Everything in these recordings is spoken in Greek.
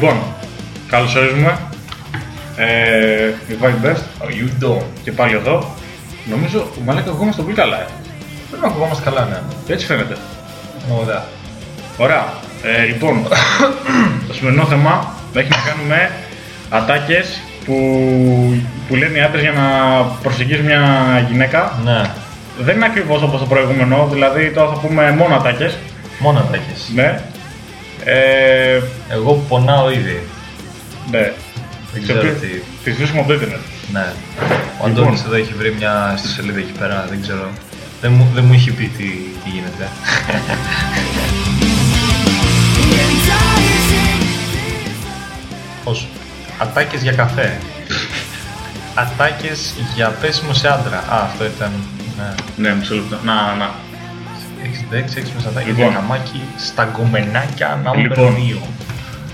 Λοιπόν, καλώς ορίζουμε. Ε, invite best. Oh, you don't. Και πάλι εδώ. Νομίζω, μαλάκα, ακουγόμαστε πολύ καλά, ε. Πρέπει να ακουγόμαστε καλά, ναι. Έτσι φαίνεται. Ωραία. Ωραία. Ε, λοιπόν, το σημερινό θέμα έχει να κάνει με ατάκες που, που λένε οι άντρες για να προσεγγίσουν μια γυναίκα. Ναι. Δεν είναι ακριβώς όπως το προηγούμενο, δηλαδή τώρα θα πούμε μόνο ατάκες. Μόνο τα έχεις. Ναι. Ε, Εγώ πονάω ήδη. ναι. Δεν Σε ξέρω ποιο- τι. Τις βρίσκουμε από το ίντερνετ. Ναι. Ο Λοιπόν. Αντώνης εδώ έχει βρει μια στη σελίδα εκεί πέρα, δεν ξέρω. Δεν μου, δεν μου έχει πει τι, τι γίνεται. Πώς; Ατάκες για καφέ. Ατάκες για πέσιμο σε άντρα. Α, αυτό ήταν. Ναι. Ναι, μισό λεπτό. Να, να. Έχεις δέξει, έχεις μεσατάκια Λοιπόν. για καμάκι στα γκομενάκια number Λοιπόν. 2.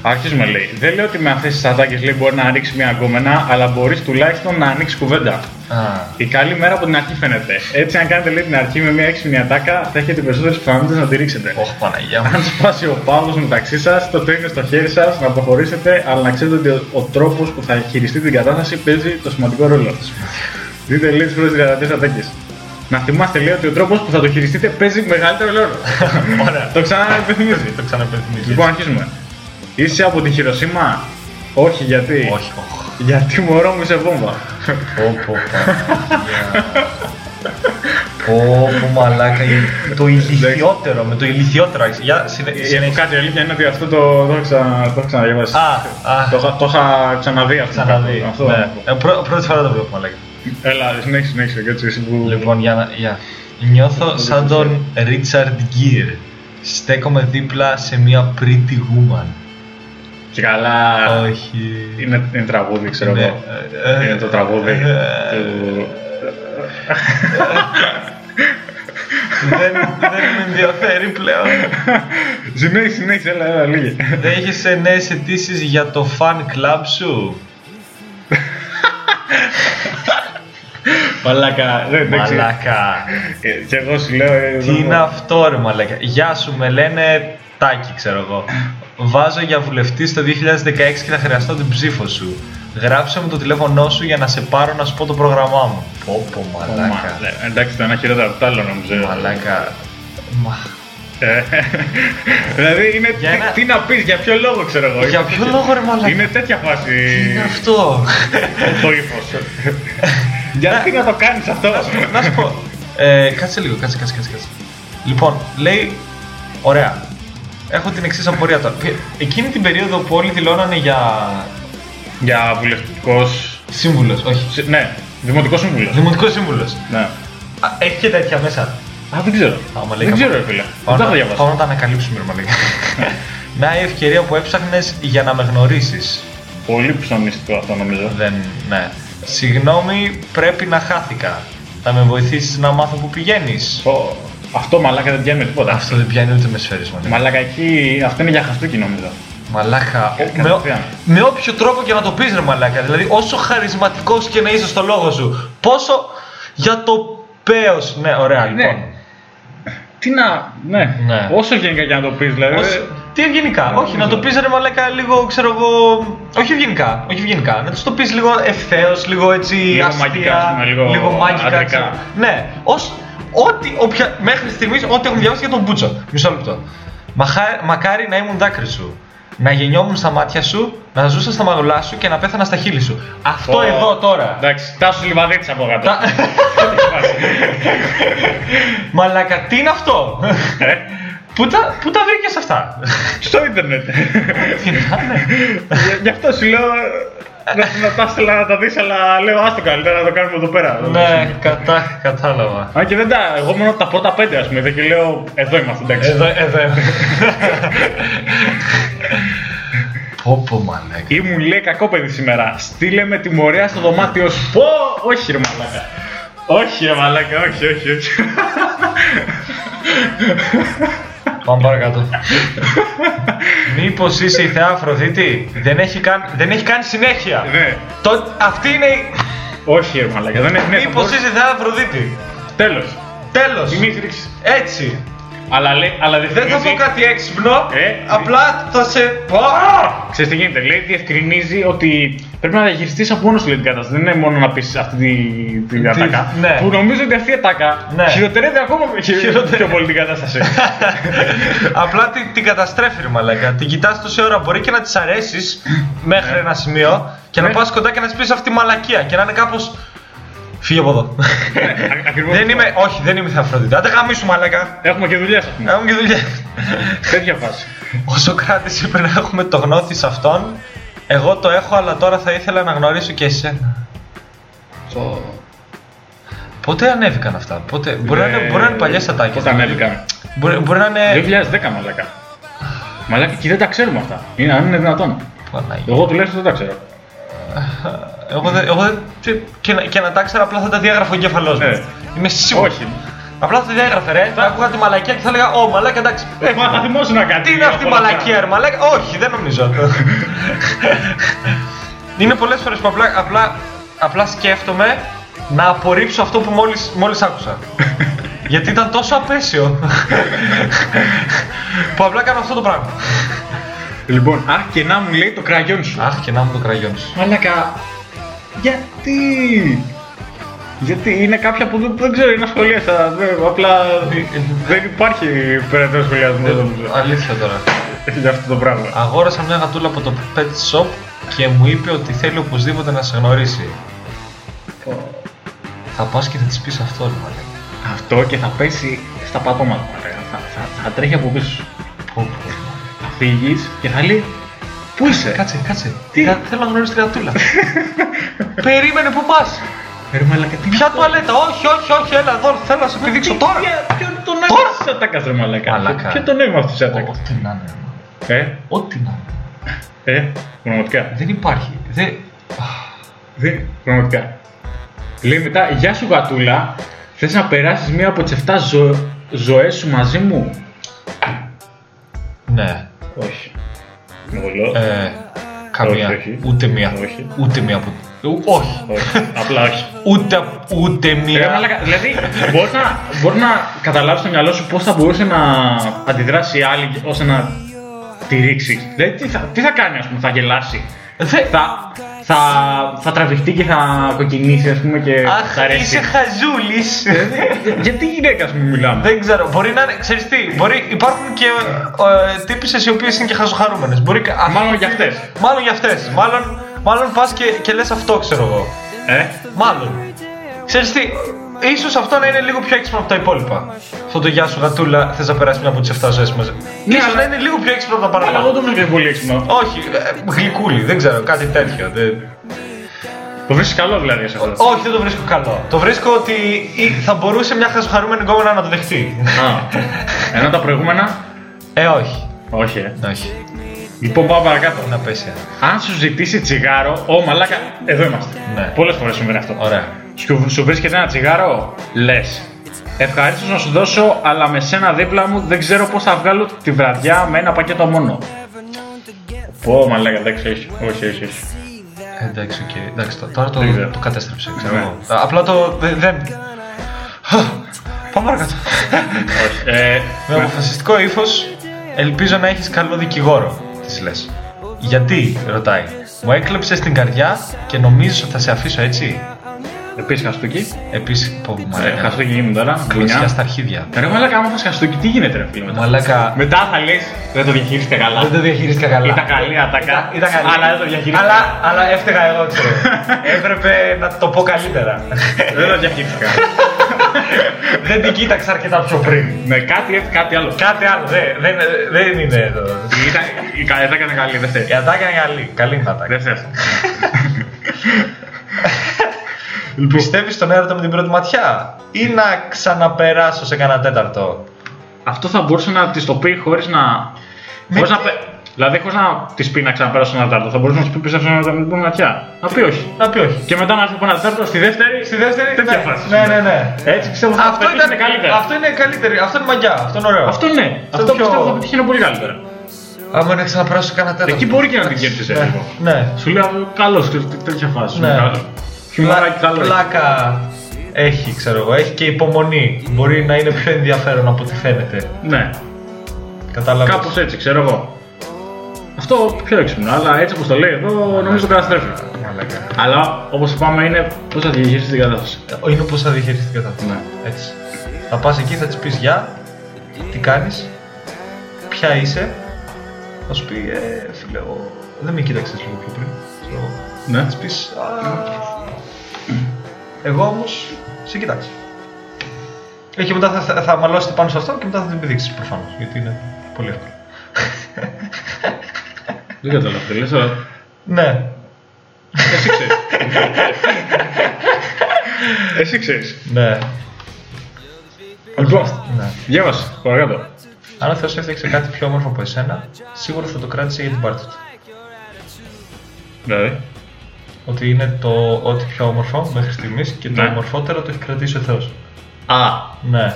Αρχίζουμε λέει. Δεν λέω ότι με αυτές τις ατάκες λέει μπορεί να ρίξει μια γκόμενα, αλλά μπορείς τουλάχιστον να ανοίξεις κουβέντα. Α, Η καλή μέρα από την αρχή φαίνεται. Έτσι, αν κάνετε λέει, την αρχή με μια έξυπνη ατάκα, θα έχετε περισσότερες πιθανότητες να τη ρίξετε. όχι Παναγία μου. Αν σπάσει ο πάγο μεταξύ σας, το είναι στο χέρι σας να προχωρήσετε, αλλά να ξέρετε ότι ο, ο τρόπος που θα χειριστείτε την κατάσταση παίζει το σημαντικό ρόλο. Δείτε λίγο τις πρώτες δυνατέ ατάκες. Να θυμάστε λέει ότι ο τρόπος που θα το χειριστείτε παίζει μεγαλύτερο ρόλο. Ωραία. το ξαναεπιθυμίζει. Το ξαναπενθυμίζω. Λοιπόν, αρχίζουμε. Είσαι από την Χειροσύμα; Όχι, γιατί; Όχι, όχι. Γιατί μωρό μου είσαι βόμβα. Πω πω Παναγία. Πω πω μαλάκα. Το ηλικιότερο, με το ηλικιότερο. άρχισε. Για συνε- Ε, συνέχισε. Κάτι η αλήθεια είναι ότι αυτό το, το, έχω ξα- το έχω ξαναδιαβάσει. Α, α, Το, είχα- το είχα ξαναδεί αυτό. ξαναδεί. Αυτό. Ναι. Ε, πρω- Πρώτη φορά το βλέπω μαλάκα. Έλα, συνέχισε, συνέχισε. Και έτσι εσύ που... Λοιπόν, για να. Για. Νιώθω σαν τον Ρίτσαρντ Γκίρ. Στέκομαι δίπλα σε μια pretty woman. Και καλά. Όχι. Είναι, είναι τραγούδι, ξέρω Ναι, εγώ. ε, ε, είναι το τραγούδι. ε, του... δεν, δεν με ενδιαφέρει πλέον. συνέχισε, συνέχισε, έλα, έλα, λίγη. Δέχεσαι νέες αιτήσεις για το fan club σου; Μαλάκα, δεν εντάξει. Μαλάκα. Ε, Και εγώ σου λέω. ε, Τι δεν- είναι αυτό ρε μαλάκα. Γεια σου, με λένε Τάκη ξέρω εγώ. Βάζω για βουλευτή το 2016 και θα χρειαστώ την ψήφο σου. Γράψε μου το τηλέφωνό σου για να σε πάρω να σου πω το πρόγραμμά μου. Πω πω Μα, μαλάκα. ναι, Εντάξει, το ένα χειρότερο από το άλλο νομίζω. Μαλάκα. Μα... Ε, δηλαδή είναι. Για τι- ένα- Τι να πεις, για ποιο λόγο ξέρω εγώ. Για ποιο λόγο ρε μαλάκα; Είναι τέτοια φάση. Τι είναι αυτό; Το ύφο. Γιατί να το κάνεις αυτό; να σου πω. Ε, κάτσε λίγο, κάτσε, κάτσε, κάτσε. κάτσε. Λοιπόν, λέει, ωραία. Έχω την εξής απορία τώρα. Πε- Εκείνη την περίοδο που όλοι δηλώνανε για Για βουλευτικό. σύμβουλος, όχι. Ναι, δημοτικός σύμβουλος. Δημοτικός σύμβουλος. Ναι. Έχει και τέτοια μέσα. Α, δεν ξέρω. Άμα λέει Δεν ξέρω, κάπου- ρε φίλε. Πάω Δεν τα να, έχω πάω διαβάσει. να τα ανακαλύψουμε, ρε μαλάκα. Μια ευκαιρία που έψαχνες για να με γνωρίσεις. Πολύ ψωνιστικό αυτό νομίζω. Δεν, ναι. Συγγνώμη, πρέπει να χάθηκα. Θα με βοηθήσεις να μάθω που πηγαίνεις. Ω, Αυτό μαλάκα δεν πιάνει με τίποτα. Αυτό δεν πιάνει ούτε με σφαίρες μαλάκα. Μαλάκα εκεί, αυτό είναι για χαστούκι νομίζω. Μαλάκα, ο- με, κατευθείαν. με όποιο τρόπο και να το πεις ρε μαλάκα. Δηλαδή όσο χαρισματικός και να είσαι στο λόγο σου. Πόσο για το πέος. Ναι, ωραία Ναι. λοιπόν. Τι να. Ναι. Ναι. Όσο γενικά και να το πεις, δηλαδή. Όσο- Τι ευγενικά, Ναι, όχι να το νομίζω. πεις ρε μαλάκα λίγο ξέρω εγώ. Όχι ευγενικά, όχι ευγενικά. Να τους το πεις λίγο ευθέως, λίγο έτσι Λίγο αστεία, μαγικά, ας πούμε, λίγο λίγο μάγικα. αντρικά. ξέρω. Ναι, ως, ό,τι, όποια, μέχρι στιγμής ό,τι έχουν διαβάσει για τον Μπούτσο. Μισό λεπτό. Μαχά- μακάρι να ήμουν δάκρυ σου. Να γεννιόμουν στα μάτια σου, να ζούσα στα μαγουλά σου και να πέθανα στα χείλη σου. Αυτό Ω, εδώ τώρα. Εντάξει, τάσου λιβαδίτη από κάτω. Τα- Μαλάκα, τι είναι αυτό; Ε, πού, τα, πού τα βρήκες αυτά; Στο ίντερνετ. Τι να είναι. Γι- Γι' αυτό σου λέω. Να, να τα ήθελα να τα δεις, αλλά λέω άστο καλύτερα να το κάνουμε εδώ πέρα. ναι, κατά, κατάλαβα. Αν και δεν τα. Εγώ μόνο τα πρώτα πέντε, ας πούμε. είδα Και λέω, εδώ είμαστε, εντάξει. Εδώ, εδώ. Πω πω μαλάκα. Ή μου λέει κακό παιδί σήμερα. Στείλε με τιμωρία στο δωμάτιο σου. Πω, όχι ρε μαλάκα. Όχι ρε μαλάκα, όχι, όχι, όχι. Πάμε παρακάτω. Μήπως είσαι η θεά Αφροδίτη; Δεν έχει, καν, δεν έχει κάνει συνέχεια. ναι, Το, αυτή είναι η... όχι ρε μαλάκα. Δεν είναι. Ναι, Μήπως είσαι η θεά Αφροδίτη; Τέλος. Τέλος. Μην έχει ρίξει. Έτσι. Αλλά, λέει, αλλά Δεν θα διευκρινίζει... πω κάτι έξυπνο, Ε, απλά θα σε πω. Ξέρεις τι γίνεται, λέει, διευκρινίζει ότι πρέπει να διαχειριστείς από μόνος σου λέει, την κατάσταση. Δεν είναι μόνο να πεις αυτή την τη, Τι- ατάκα. ναι. Που νομίζω ότι αυτή η ατάκα Ναι. χειροτερεύει ακόμα πιο, Χειροτερεύει. πιο πολύ την κατάσταση. Απλά την, την καταστρέφει ρε μαλάκα. Την κοιτάς τόση ώρα, μπορεί και να της αρέσεις μέχρι ένα σημείο και να Ναι. πας κοντά και να της πεις αυτή τη μαλακία και να είναι κάπως... Φύγε από εδώ. Α- ακριβώς δεν αυτό. είμαι, όχι, δεν είμαι Θεαφροντίτη. Άντε γαμίσου μαλάκα. Έχουμε και δουλειές, ας πούμε. Έχουμε και δουλειά. Τέτοια φάση. Ο Σοκράτης είπε να έχουμε το γνώθι σε αυτόν. Εγώ το έχω, αλλά τώρα θα ήθελα να γνωρίσω και εσένα. Πότε ανέβηκαν αυτά, πότε... Μπορεί, να είναι, μπορεί να είναι παλιές ατάκες. Πότε ανέβηκαν. Μπορεί, μπορεί να είναι... 2010 μαλάκα. Μαλάκα και δεν τα ξέρουμε αυτά. Είναι, αν είναι δυνατόν. Παναγία. Εγώ τουλάχιστον δεν τα ξέρω. Εγώ δεν. Εγώ δεν τι- και, να, και να τα ξέρω, απλά θα τα διάγραφα ο εγκέφαλός μου. Ναι. Είμαι σίγουρος. Όχι. Απλά θα τα διάγραφε, ρε. Θα άκουγα τη μαλακία και θα έλεγα Ω, μαλακία, εντάξει. Ε, μα θα θυμόσουν κάτι. Τι είναι αυτή η από όλα αυτά. μαλακία, ρε μαλακία. Όχι, δεν νομίζω. είναι πολλές φορές που απλά, απλά, απλά σκέφτομαι να απορρίψω αυτό που μόλις, μόλις άκουσα. Γιατί ήταν τόσο απέσιο. που απλά κάνω αυτό το πράγμα. Λοιπόν, αχ και να μου λέει το κραγιόν σου. Αχ, και να μου το κραγιόν σου. Μαλάκα. Γιατί; Γιατί είναι κάποια που δεν, δεν ξέρω, είναι ασχολίαστα. δεν- Απλά δεν υπάρχει περαιτέρω σχολιασμός νομίζω. Αλήθεια τώρα. για αυτό το πράγμα. Αγόρασα μια γατούλα από το pet shop και μου είπε ότι θέλει οπωσδήποτε να σε γνωρίσει. Θα πας και θα της πεις αυτό, ρε μαλάκα. Αυτό και θα πέσει στα πατώματα. μαλάκα. Θα, θα, θα τρέχει από πίσω σου. Πω, πω. Θα φύγεις και θα λέει Πού είσαι, Κάτσε, κάτσε. Τι; Θα- Θέλω να γνωρίσω τη γατούλα. Περίμενε που πας. Ρε μαλάκα, τι Ποια τουαλέτα; Όχι, όχι, όχι, έλα εδώ. Θέλω να σε επιδείξω τώρα. Ποιο είναι το νόημα Τώρα. τη ατάκα, ρε μαλάκα. Μαλάκα. Ποιο είναι το νόημα αυτή τη ατάκα; Ό,τι να είναι. ρε, Ε, Ό,τι να είναι. ε, πραγματικά. Δεν υπάρχει. Δεν... Δεν, πραγματικά. Λέει μετά, Γεια σου γατούλα, θες να περάσεις μία από τις 7 ζω... ζωές σου μαζί μου; Ναι. Όχι. Εγώ λέω. Ε, καμία. Όχι, όχι. Ούτε μία. Όχι. Ούτε μία από... Ου- Όχι. όχι. Απλά όχι. Ούτε, ούτε Ρε, μία. μαλάκα, δηλαδή, μπορείς να, μπορείς να καταλάβεις στο μυαλό σου πώς θα μπορούσε να αντιδράσει η άλλη ώστε να τη ρίξει. Δηλαδή, τι θα, τι θα κάνει, ας πούμε, θα γελάσει. Δεν- Θα, θα, θα τραβηχτεί και θα κοκκινήσει, ας πούμε, και θα Αχ, αρέσει. είσαι χαζούλης. Γιατί γυναίκα, ας πούμε, μιλάμε; Δεν ξέρω, μπορεί να είναι, ξέρεις τι, μπορεί, υπάρχουν και ε, τύπισσες οι οποίες είναι και χαζοχαρούμενες. Μπορεί, και- α, Μάλλον για αυτές. Μάλλον για αυτές. Μάλλον, μάλλον πας και, και λες αυτό, ξέρω εγώ. Ε, Μάλλον. Ξέρεις τι, ίσως αυτό να είναι λίγο πιο έξυπνο από τα υπόλοιπα. Αυτό το γεια σου γατούλα, θες να περάσεις μια από τις 7 ζωές μαζί. Ναι, ίσως αλλά- να είναι λίγο πιο έξυπνο από τα αλλά παραπάνω. εγώ το βρίσκω πολύ έξυπνο. Όχι, ε, γλυκούλι, δεν ξέρω, κάτι τέτοιο. δεν- Το βρίσκεις καλό δηλαδή σε αυτό; Όχι, δεν το βρίσκω καλό. Το βρίσκω ότι ή- θα μπορούσε μια χαζοχαρούμενη γκόμενα να το δεχτεί. Α, ενώ τα προηγούμενα; Ε, όχι. Όχι, ε. Όχι. Λοιπόν, πάμε παρακάτω. Να πέσει. Αν σου ζητήσει τσιγάρο, ω μαλάκα, εδώ είμαστε. Ναι. Πολλές φορές συμβαίνει αυτό. Ωραία. Σου, σου βρίσκεται ένα τσιγάρο, λες. Ευχαρίστως να σου δώσω, αλλά με σένα δίπλα μου δεν ξέρω πώς θα βγάλω τη βραδιά με ένα πακέτο μόνο. Πω, μαλάκα, εντάξει, όχι, όχι, όχι. όχι. Ε, Εντάξει, οκ. Εντάξει, το- τώρα το, Δεν ξέρω. το κατέστρεψε, ξέρω Ναι. εγώ. Α, Απλά το. δε- δεν. Πάμε παρακάτω. όχι. Ε, Με αποφασιστικό ύφος, ελπίζω να έχεις καλό δικηγόρο, της λες. Γιατί, ρωτάει. Μου έκλεψες την καρδιά και νομίζει ότι θα σε αφήσω έτσι; Επίσης χαστούκι. Επίσης, πω Ε, μαλάκα. χαστούκι γίνεται τώρα. Κλωτσιά Κλωτσιά. στα αρχίδια. Ρε μαλάκα, άμα φας χαστούκι, τι γίνεται, ρε φίλε μετά; Μαλάκα. Μετά θα λες, δεν το διαχείριστηκε καλά. Δεν το διαχειρίστηκα καλά. Ήταν καλή ατάκα, Ήταν καλή. αλλά δεν το διαχειρίστηκα. Αλλά, αλλά έφταιγα εγώ, ξέρω. Έπρεπε να το πω καλύτερα. Δεν το διαχείριστηκα. δεν την κοίταξα αρκετά πιο πριν. Με κάτι έτσι, κάτι άλλο. Κάτι άλλο, δεν, δεν, δεν είναι εδώ. Ήταν, η ατάκα ήταν καλή, δεν θέλει. Η ατάκα είναι καλή. Καλή είναι η ατάκα. Δεν θες. Πιστεύεις στον έρωτα με την πρώτη ματιά ή να ξαναπεράσω σε κανένα τέταρτο; Αυτό θα μπορούσε να τη το πει χωρίς να. Με Χωρίς να τι- πε- Δηλαδή, χωρίς να τη πει να ξαναπέρασε στον Ατάρτο, θα μπορούσε να τη πει πιστεύω να μην πούμε ματιά. Να πει όχι. Να πει όχι. Και μετά να έρθει από ένα Ατάρτο στη δεύτερη. Στη δεύτερη. τέτοια ναι, φάση. Ναι, ναι, ναι. Έτσι πιστεύω θα Αυτό, πετύχει ήταν, καλύτερα. αυτό είναι καλύτερη. Αυτό είναι μαγιά. Αυτό είναι ωραίο. Αυτό ναι. Αυτό πιο- πιστεύω θα πετύχει πολύ καλύτερα. Άμα είναι να ξαναπεράσω σε κανένα τέταρτο. Εκεί μπορεί και να την κέρδισε Ναι, λίγο. Ναι. Σου λέω καλώ τέτοια φάση. Ναι. Χιουμοράκι καλό. Πλάκα. έχει, ξέρω εγώ, έχει και υπομονή. Μπορεί να είναι πιο ενδιαφέρον από ό,τι φαίνεται. Ναι, Κατάλαβες. κάπως έτσι, ξέρω εγώ. Αυτό πιο έξυπνο, αλλά έτσι όπως το λέει εδώ, νομίζω το καταστρέφει. Αλλά όπως είπαμε, είναι πώς θα διαχειριστείς την κατάσταση. Είναι πώς θα διαχειριστείς την κατάσταση. Ναι. Έτσι. Θα πας εκεί, θα της πεις γεια, τι κάνεις, ποια είσαι. Θα σου πει, ε, φίλε, εγώ δεν με κοίταξες λίγο πιο πριν. ξέρω εγώ. Ναι. Θα της πεις, εγώ όμως σε κοιτάξω. Ε, Και μετά θα, θα, θα μαλώσετε πάνω σε αυτό και μετά θα την επιδείξεις προφανώς. Γιατί είναι πολύ εύκολο. Δεν κατάλαβα τι λες, αλλά Ναι. εσύ ξέρεις. εσύ ξέρεις. Ναι. Λοιπόν, ναι. διάβασε, παρακάτω. Αν ο Θεός έφτιαξε κάτι πιο όμορφο από εσένα, σίγουρα θα το κράτησε για την πάρτι του. Δηλαδή, Ότι είναι το ό,τι πιο όμορφο μέχρι στιγμής και το Ναι. ομορφότερο το έχει κρατήσει ο Θεός. α, Ναι.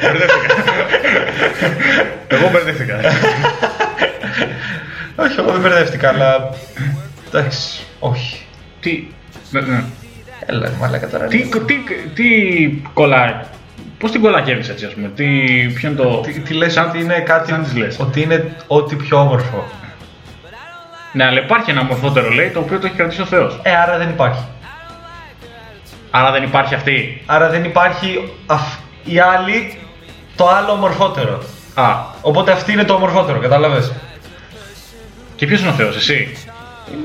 μπερδεύτηκα. Εγώ μπερδεύτηκα. Όχι, εγώ δεν μπερδεύτηκα, αλλά. Εντάξει, όχι. Τι, ναι, ναι. Έλα, μαλάκα τώρα. Τι, τι, τι κολλάει, πώς την κολλακεύεις έτσι ας πούμε, τι, ποιο είναι το... Τι, τι λες ότι είναι κάτι. σαν τις λες. Ότι είναι ό,τι πιο όμορφο. Ναι, αλλά υπάρχει ένα μορφότερο λέει το οποίο το έχει κρατήσει ο Θεός. Ε, άρα δεν υπάρχει. Άρα δεν υπάρχει αυτή. Άρα δεν υπάρχει αυ- η άλλη το άλλο ομορφότερο. Α, Οπότε αυτή είναι το ομορφότερο, κατάλαβες; και ποιος είναι ο Θεός, εσύ;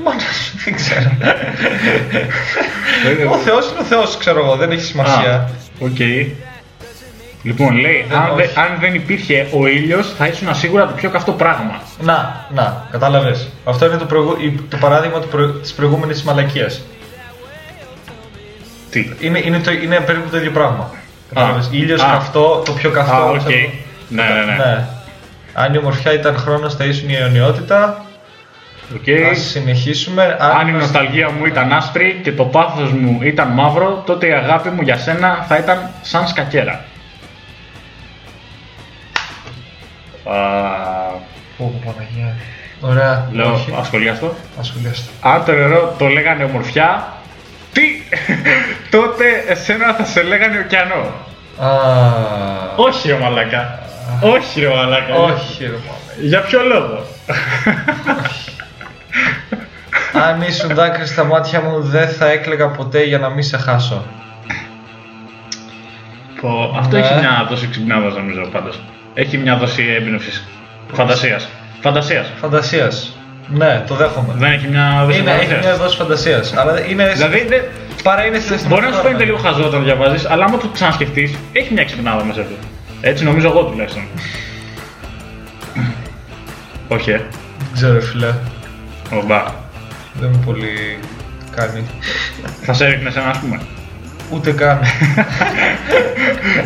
Μόνο δεν ξέρω. ο Θεός είναι ο Θεός, ξέρω εγώ, δεν έχει σημασία. Α, Οκ. Λοιπόν, λέει, Δεν- αν, δε- όχι. αν δεν υπήρχε ο ήλιος θα ήσουν σίγουρα το πιο καυτό πράγμα. Να, να, κατάλαβες. Αυτό είναι το, προηγου... η- το παράδειγμα του προ... της προηγούμενης μαλακίας. Τι; Είναι, είναι, το, είναι περίπου το ίδιο πράγμα. Κατάλαβες. Ήλιος Α. καυτό, το πιο καυτό. Α, οκ. ξέρω. Ναι, ναι, ναι. ναι. Αν η ομορφιά ήταν χρόνος θα ήσουν η αιωνιότητα. Οκ. Ας συνεχίσουμε. Αν η είμαστε- νοσταλγία μου ήταν άσπρη και το πάθος μου ήταν μαύρο, τότε η αγάπη μου για σένα θα ήταν σαν σκακιέρα. Α, Πω, πω, Παναγία. Ωραία. λέω, Όχι. ασχολίαστο. Ασχολίαστο. Αν το νερό το λέγανε ομορφιά, τι, τότε εσένα θα σε λέγανε ωκεανό. Α, Όχι ρε μαλάκα. Όχι ρε μαλάκα. όχι, ρε μάνα. Για ποιο λόγο; Αν ήσουν δάκρυ στα μάτια μου, δεν θα έκλαιγα ποτέ για να μην σε χάσω. Πω, αυτό Ναι. έχει μια δόση ξυπνάδα νομίζω πάντως. Έχει μια δόση έμπνευσης. Φαντασίας. Φαντασίας. Φαντασίας. Ναι, το δέχομαι. Δεν έχει μια δόση Είναι, έχει φαντασίας. μια δόση φαντασίας. Αλλά είναι. Δηλαδή, δεν- παρά είναι συναισθηματικό. μπορεί να σου φαίνεται λίγο χαζό όταν διαβάζεις, αλλά άμα το ξανασκεφτείς, έχει μια ξυπνάδα μέσα του. Έτσι νομίζω εγώ τουλάχιστον. Όχι, ε. Δεν ξέρω, φίλε. Ο μπα. Δεν με πολύ κάνει. Θα σε έριχνες ένα, ας πούμε. Ούτε καν.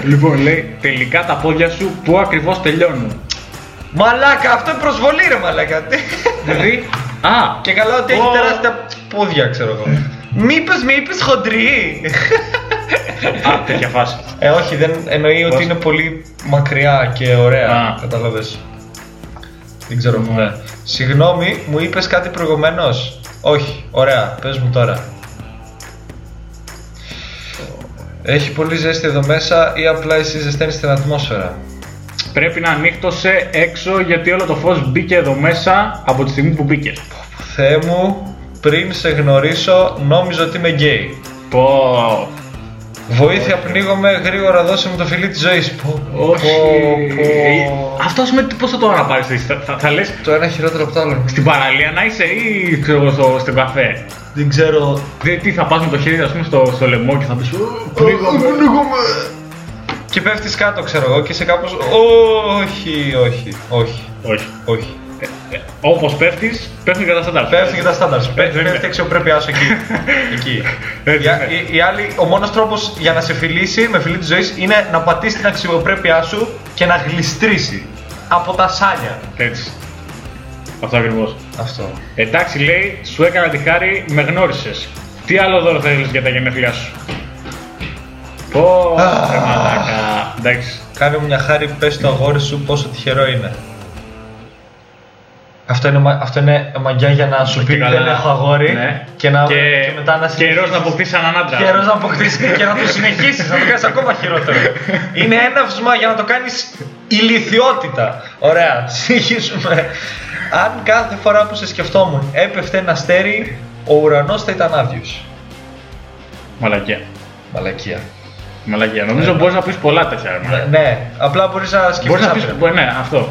λοιπόν, λέει, τελικά τα πόδια σου πού ακριβώς τελειώνουν. μαλάκα, αυτό είναι προσβολή, ρε μαλάκα. Τι- δηλαδή, α, Και καλά ότι έχει Ω. τεράστια πόδια, ξέρω εγώ. Μήπως με είπες χοντρή. α, τέτοια φάση. Ε, όχι, δεν εννοεί ότι Πώς; είναι πολύ μακριά και ωραία. Α. Κατάλαβες. Δεν ξέρω που Ναι. ναι. Συγγνώμη, μου είπες κάτι προηγουμένως. Όχι, ωραία, πες μου τώρα. Έχει πολύ ζέστη εδώ μέσα ή απλά εσύ ζεσταίνεις την ατμόσφαιρα; Πρέπει να ανοίχτωσε έξω γιατί όλο το φως μπήκε εδώ μέσα από τη στιγμή που μπήκε. Θεέ μου, πριν σε γνωρίσω νόμιζα ότι είμαι γκέι. Πω. Βοήθεια πνίγομαι, γρήγορα δώσε μου το φιλί της ζωής. Πω, Όχι. πω, πω. Αυτό ας πούμε πώς θα το αναπάρεις, θα, θα, θα λες; Το ένα χειρότερο από το άλλο. στην παραλία να είσαι ή ξέρω εγώ στο, στο καφέ; Δεν ξέρω. Δηλαδή τι θα πας με το χέρι ας πούμε στο, στο λαιμό και θα πεις «Ω, πνίγομαι». Και πέφτεις κάτω, ξέρω εγώ, και σε κάπως... Όχι, όχι, όχι, Όχι. όχι. Ε, όπως πέφτεις, πέφτουν και τα στάνταρ. Πέφτει και τα στάνταρ. δεν Πέφτει είναι. πέφτει η αξιοπρέπειάς σου εκεί. εκεί. Έτσι Η, είναι. η, η άλλη, ο μόνος τρόπος για να σε φιλήσει με φιλί της ζωής είναι να πατήσεις την αξιοπρέπειά σου και να γλιστρήσει από τα σάλια. Έτσι. Αυτό ακριβώς. Αυτό. Εντάξει λέει, σου έκανα τη χάρη, με γνώρισες. Τι άλλο δώρο θέλεις για τα γενέθλιά σου; Πω, Αχ. ρε μαλάκα. Εντάξει. Κάνε μου μια χάρη, πες στο αγόρι σου πόσο τυχερό είναι. Αυτό είναι, μα- αυτό είναι μαγιά για να σου Και πει καλά. δεν έχω αγόρι Ναι. και, να, Και, και μετά να καιρός να αποκτήσεις έναν άντρα. Καιρός να αποκτήσεις και να το συνεχίσεις, να το κάνεις ακόμα χειρότερο. Είναι έναυσμα για να το κάνεις ηλικιότητα. Ωραία, συνεχίσουμε. Αν κάθε φορά που σε σκεφτόμουν έπεφτε ένα αστέρι, ο ουρανός θα ήταν άδειος. Μαλακία. Μαλακία. Μαλακία. Νομίζω μπορείς να πεις πολλά τέτοια. ρε, Ναι, μαλακία. ναι, απλά μπορείς να σκεφτείς. Μπορείς να πει. Ναι, αυτό.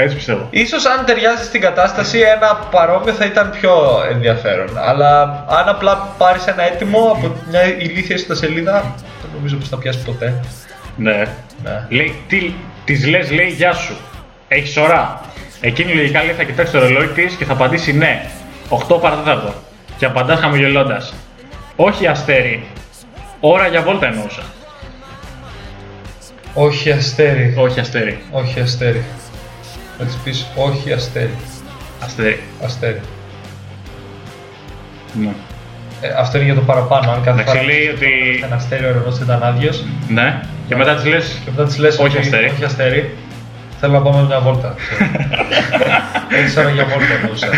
Έτσι πιστεύω. Ίσως αν ταιριάζει στην κατάσταση ένα παρόμοιο θα ήταν πιο ενδιαφέρον. Αλλά αν απλά πάρεις ένα έτοιμο από μια ηλίθια ιστοσελίδα, δεν νομίζω πως θα πιάσει ποτέ. Ναι. Ναι. Λέει, τι, της λες, λέει, γεια σου. Έχεις ώρα. Εκείνη λογικά λέει θα κοιτάξεις το ρολόι της και θα απαντήσει ναι. 8 παρατέταρτο. Και απαντάς χαμογελώντας. Όχι αστέρι. Ώρα για βόλτα εννοούσα. Όχι αστέρι. Όχι αστέρι. Όχι αστέρι. Θα της πεις όχι αστέρι. Αστέρι. Αστέρι. Ναι. Ε, αυτό είναι για το παραπάνω. Αν κάθε Εντάξει, φορά λέει ότι. ένα αστέρι ο ουρανός θα ήταν άδειος Ναι. Και μετά της λες. και μετά της λες Όχι ότι αστέρι. Όχι αστέρι. Θέλω να πάμε μια βόλτα. Έχεις ώρα για βόλτα εννοούσα.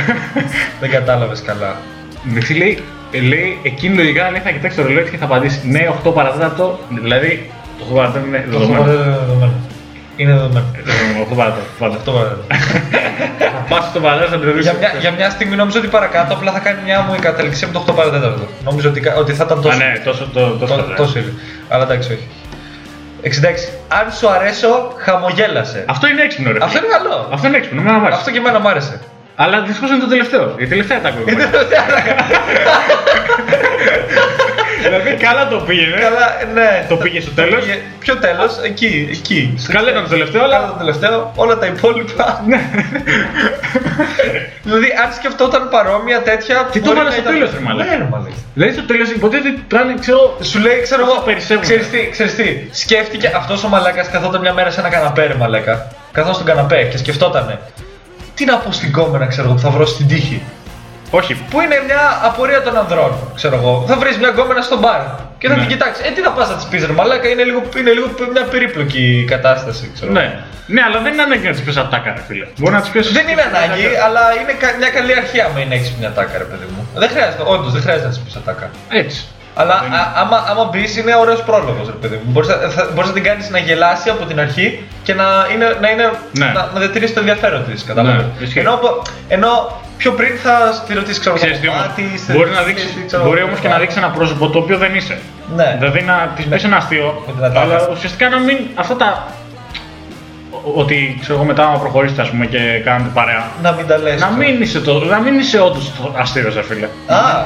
Δεν κατάλαβες καλά. Εντάξει, λέει, λέει, εκείνη λογικά λέει, θα κοιτάξει το ρολόι της και θα απαντήσει ναι, 8 παρατέταρτο. Δηλαδή, το 8 παρατέταρτο είναι Το δεδομένο. Χωμό είναι δεδομένο. Είναι δεδομένο. Ε, 8 παρατέταρτο. Πάντα. Αυτό παραδείγμα. Θα πας στο παρατέταρτο να για, το μια, για μια στιγμή νόμιζα ότι παρακάτω απλά θα κάνει μια μου η κατέληξή με το 8 παρατέταρτο. Νόμιζα ότι, κα- ότι θα ήταν τόσο. Α, ναι, τόσο, το, τόσο, το- ναι. τόσο είναι. Αλλά εντάξει, όχι. 66. Αν σου αρέσω, χαμογέλασε. Αυτό είναι έξυπνο, ρε. Αυτό φίλε. είναι καλό. Αυτό είναι έξυπνο, με βάζει. Αυτό και εμένα μου άρεσε. Αλλά δυστυχώς είναι το τελευταίο. Η τελευταία τα ακούω. δηλαδή καλά το πήγαινε. Καλά, ναι. Το πήγε στο τέλος. πήγε- Ποιο τέλος, εκεί, εκεί. Καλά ήταν το τελευταίο, Καλά αλλά. το τελευταίο, όλα τα υπόλοιπα. Ναι. δηλαδή, αν σκεφτόταν παρόμοια τέτοια. Και το μπορεί έβαλε να στο ήταν- τέλος, ρε μαλάκα. Ναι, ρε μαλάκα. Δηλαδή στο τέλος υποτίθεται ήταν, ξέρω. Σου λέει, ξέρω Πόσο εγώ, περισσεύουν. ξέρεις τι, ξέρεις τι, σκέφτηκε αυτός ο μαλάκας καθόταν μια μέρα σε ένα καναπέ ρε μαλάκα. Καθόταν στον καναπέ και σκεφτότανε. Τι να πω στην κόμενα, ξέρω εγώ, που θα βρω στην τύχη. Όχι. Που είναι μια απορία των ανδρών, ξέρω εγώ. Θα βρεις μια κόμενα στο μπαρ και θα Ναι. την κοιτάξεις. Ε, τι θα πας να της πεις ρε μαλάκα, είναι λίγο, είναι λίγο μια περίπλοκη κατάσταση, ξέρω. εγώ. Ναι. Ναι, αλλά δεν είναι ανάγκη να της πεις ατάκα, ρε φίλε. Μπορεί να της πει. Δεν είναι ανάγκη, αλλά είναι κα- μια καλή αρχή άμα είναι έχεις μια τάκα, ρε παιδί μου. Δεν χρειάζεται, όντως δεν χρειάζεται να της πεις ατάκα. Έτσι. Αλλά Δεν- α, άμα, άμα μπεις, είναι ωραίος πρόλογος, ρε παιδί μου. Μπορείς να, θα- μπορείς να την κάνεις να γελάσει από την αρχή και να, είναι, να, είναι, Ναι. να, να διατηρήσει το ενδιαφέρον της. Κατάλαβες. Ναι, ισχύει. ενώ, απο- ενώ πιο πριν θα τη ρωτήσει, ξέρω εγώ, Ξέρεις τι όμως, μάτι, σε- μπορεί, να σε- δείξει, ξέρω, μπορεί όμως και να δείξει ένα πρόσωπο το οποίο δεν είσαι. Ναι. Δηλαδή να της πεις ένα αστείο, Με την ατάκα. αλλά ουσιαστικά να μην. Αυτά τα. Ο- Ότι ξέρω εγώ μετά να προχωρήσετε ας πούμε και κάνετε παρέα. Να μην τα λες. Να μην είσαι, το, να μην είσαι όντως το αστείο, ρε φίλε. Α.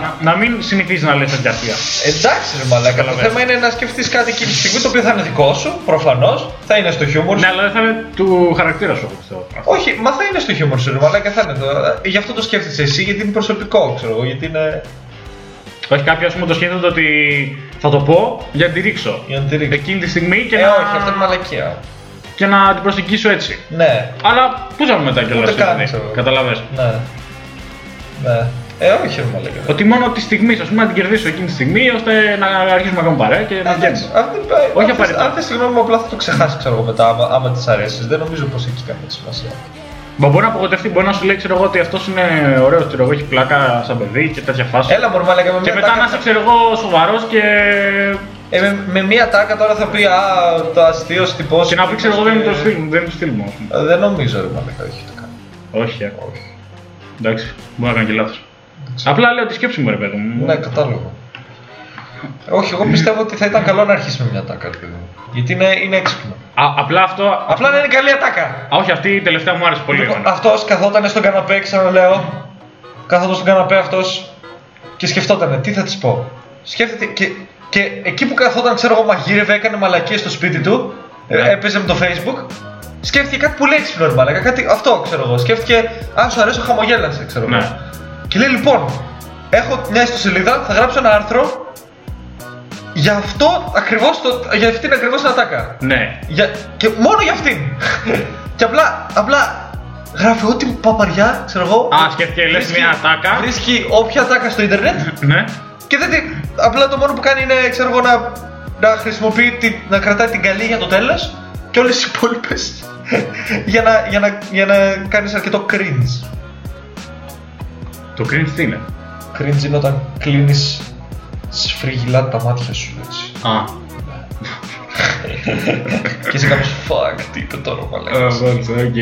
Να, να μην συνηθίζεις να λες τέτοια αστεία. Εντάξει, ρε Μαλάκα. Το Καταλαβαίνω. θέμα είναι να σκεφτείς κάτι εκείνη τη στιγμή το οποίο θα είναι δικό σου, προφανώς. Θα είναι στο χιούμορ Ναι, σου. αλλά δεν θα είναι του χαρακτήρα σου, εγώ πιστεύω. Όχι, μα θα είναι στο χιούμορ σου, ρε Μαλάκα. Θα είναι το. ε, Γι' αυτό το σκέφτεσαι εσύ, γιατί είναι προσωπικό, ξέρω εγώ. Γιατί είναι. Όχι, κάποιοι ας πούμε το σκέφτονται ότι θα το πω για να τη ρίξω. Για να τη ρίξει. Εκείνη τη στιγμή και, Ε, να, όχι, αυτό είναι μαλακία. Και να την προσεγγίσω έτσι. Ναι, Αλλά πού θα μετά κιόλας. Ούτε καν, δηλαδή, ξέρω. Καταλαβες. ναι. Ναι. Ε, όχι, ρε Μαλάκα. Ότι μόνο τη στιγμή, ας πούμε, να την κερδίσω εκείνη τη στιγμή, ώστε να αρχίσουμε να κάνουμε παρέα και να βγαίνει. Εντάξει, αν δεν πάει- Όχι αν θες- απαραίτητα. Αν θε συγγνώμη μου, απλά θα το ξεχάσει, ξέρω εγώ μετά, άμα, άμα της αρέσεις. Δεν νομίζω πως έχει καμία σημασία. Μα μπορεί να απογοητευτεί, μπορεί να σου λέει, ξέρω εγώ, ότι αυτός είναι ωραίος, ξέρω εγώ, έχει πλάκα σαν παιδί και τέτοια φάση. Έλα, μωρέ, μαλάκα, με και μια μετά τάκα να είσαι, ξέρω εγώ, σοβαρός και. Ε, με, με μία τάκα τώρα θα πει Α, το αστείο τυπό. και να πει, ξέρω εγώ, δεν είναι το στυλ μου, δεν είναι το στυλ μου, ας πούμε. Δεν νομίζω, ρε Μαλάκα, όχι το κάνει. Όχι, ε. Εντάξει, μπορεί να κάνει και λάθος. Απλά λέω τη σκέψη μου, ρε παιδί μου. Ναι, κατάλαβα. Όχι, εγώ πιστεύω ότι θα ήταν καλό να αρχίσει με μια τάκα, ρε παιδί μου. Γιατί είναι, είναι έξυπνο. Α, απλά αυτό. Απλά να είναι καλή ατάκα. Α, όχι, αυτή η τελευταία μου άρεσε πολύ. εμένα. Αυτός καθόταν στον καναπέ, ξαναλέω. Καθόταν στον καναπέ αυτός και σκεφτόταν τι θα της πω. Σκέφτεται και, και εκεί που καθόταν, ξέρω εγώ, μαγείρευε, έκανε μαλακίες στο σπίτι του, ε, Ναι. έπαιζε με το facebook. Σκέφτηκε κάτι πολύ έξυπνο, ρε μαλακά, κάτι αυτό ξέρω εγώ. Σκέφτηκε, Α, σου αρέσει, χαμογέλασε, ξέρω εγώ. Ναι. Και λέει λοιπόν, έχω μια ιστοσελίδα, θα γράψω ένα άρθρο για αυτό ακριβώς, για αυτήν ακριβώς την ατάκα. Ναι. Για, και μόνο για αυτήν. και απλά, απλά γράφει ό,τι παπαριά, ξέρω εγώ. Α, σκέφτηκε, λες βρίσκει- μια ατάκα. Βρίσκει όποια ατάκα στο ίντερνετ Ναι. και δεν τη, απλά το μόνο που κάνει είναι, ξέρω εγώ, να, να χρησιμοποιεί, τη, να κρατάει την καλή για το τέλος και όλες οι υπόλοιπες για να, για να, για να κάνεις αρκετό cringe. Το cringe τι είναι; Cringe είναι όταν κλείνεις σφιχτά τα μάτια σου έτσι. Α. και είσαι κάπως fuck, τι είπε τώρα Α, μαλάκας. μάλιστα, οκ.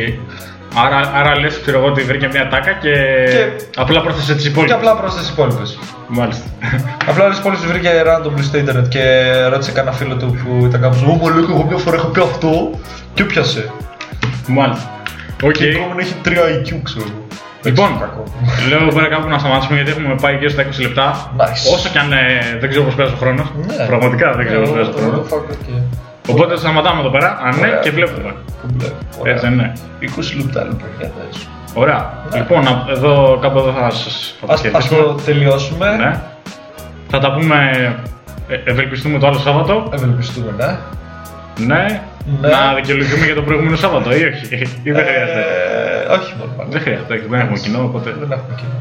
Άρα, άρα λες, ξέρω εγώ, ότι βρήκε μια ατάκα και, Και- απλά πρόσθεσε τις Και υπόλοιπες. απλά πρόσθεσε τις υπόλοιπες. Μάλιστα. Απλά όλες τις υπόλοιπες βρήκε randomly στο ίντερνετ και ρώτησε κανένα φίλο του που ήταν κάπως «Ω μαλάκα, εγώ μια φορά είχα πει αυτό και έπιασε». Μάλιστα. Οκ. Και η επόμενη έχει 3 IQ ξέρω εγώ. Λοιπόν, Έτσι, κακό. λέω πέρα κάπου να σταματήσουμε γιατί έχουμε πάει γύρω στα 20 λεπτά. Nice. Όσο κι αν ε, δεν ξέρω πώς πέρασε ο χρόνος. Ναι. Πραγματικά δεν ξέρω Ε, πώς πέρασε ο ο- χρόνος. Ο- fuck, οκ. Οπότε σταματάμε εδώ πέρα, αν ναι, Ωραία. και βλέπουμε. Κομπλέ. Ωραία. Έτσι, ναι. 20 λεπτά λοιπόν για δες. Ωραία. Ναι. Λοιπόν, να- εδώ κάπου εδώ θα σας Ας, ας το τελειώσουμε. Ναι. Θα τα πούμε. ε, ευελπιστούμε το άλλο Σάββατο. Ευελπιστούμε, ναι. Ναι. Ναι. Να δικαιολογηθούμε για το προηγούμενο Σάββατο ή όχι; Ή δεν χρειάζεται. Ε, όχι μόνο μάλλον. Δεν χρειάζεται, δεν έχουμε κοινό, οπότε. Δεν έχουμε κοινό.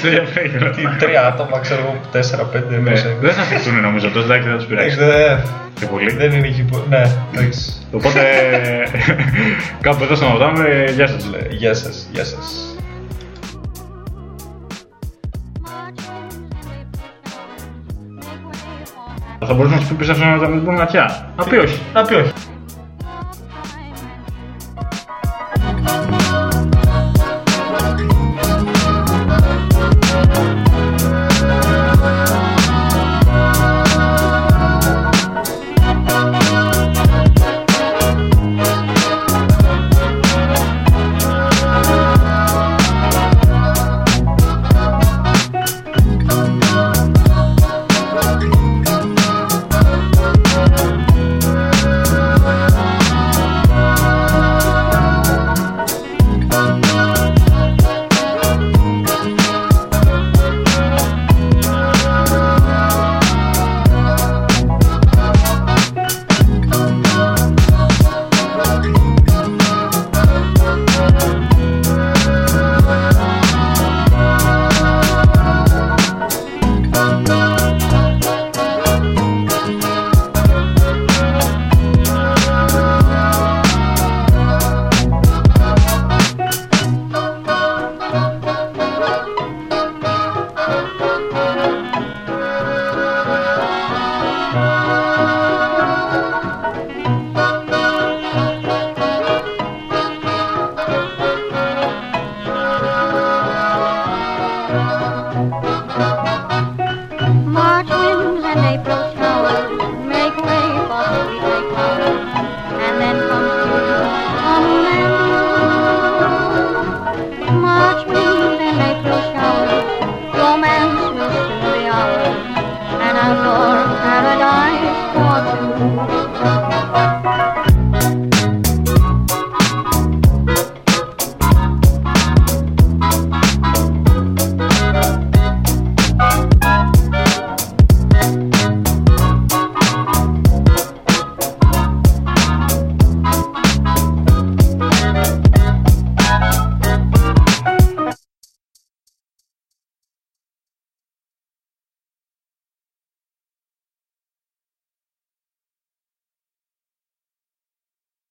Σε ενδιαφέρει. Τι, Τρία άτομα, ξέρω εγώ, τέσσερα, πέντε, Ναι, μέσα. Δεν θα θυχτούν νομίζω τόσο, εντάξει, δεν θα τους πειράξει. Δεν- Και πολύ. Δεν είναι εκεί που. Ναι, εντάξει. Οπότε κάπου εδώ σταματάμε. Γεια σας. Ε, Γεια σας, γεια σας. Θα μπορούσε να σου πει πίσω να τα με ματιά. Να πει όχι. Να πει όχι.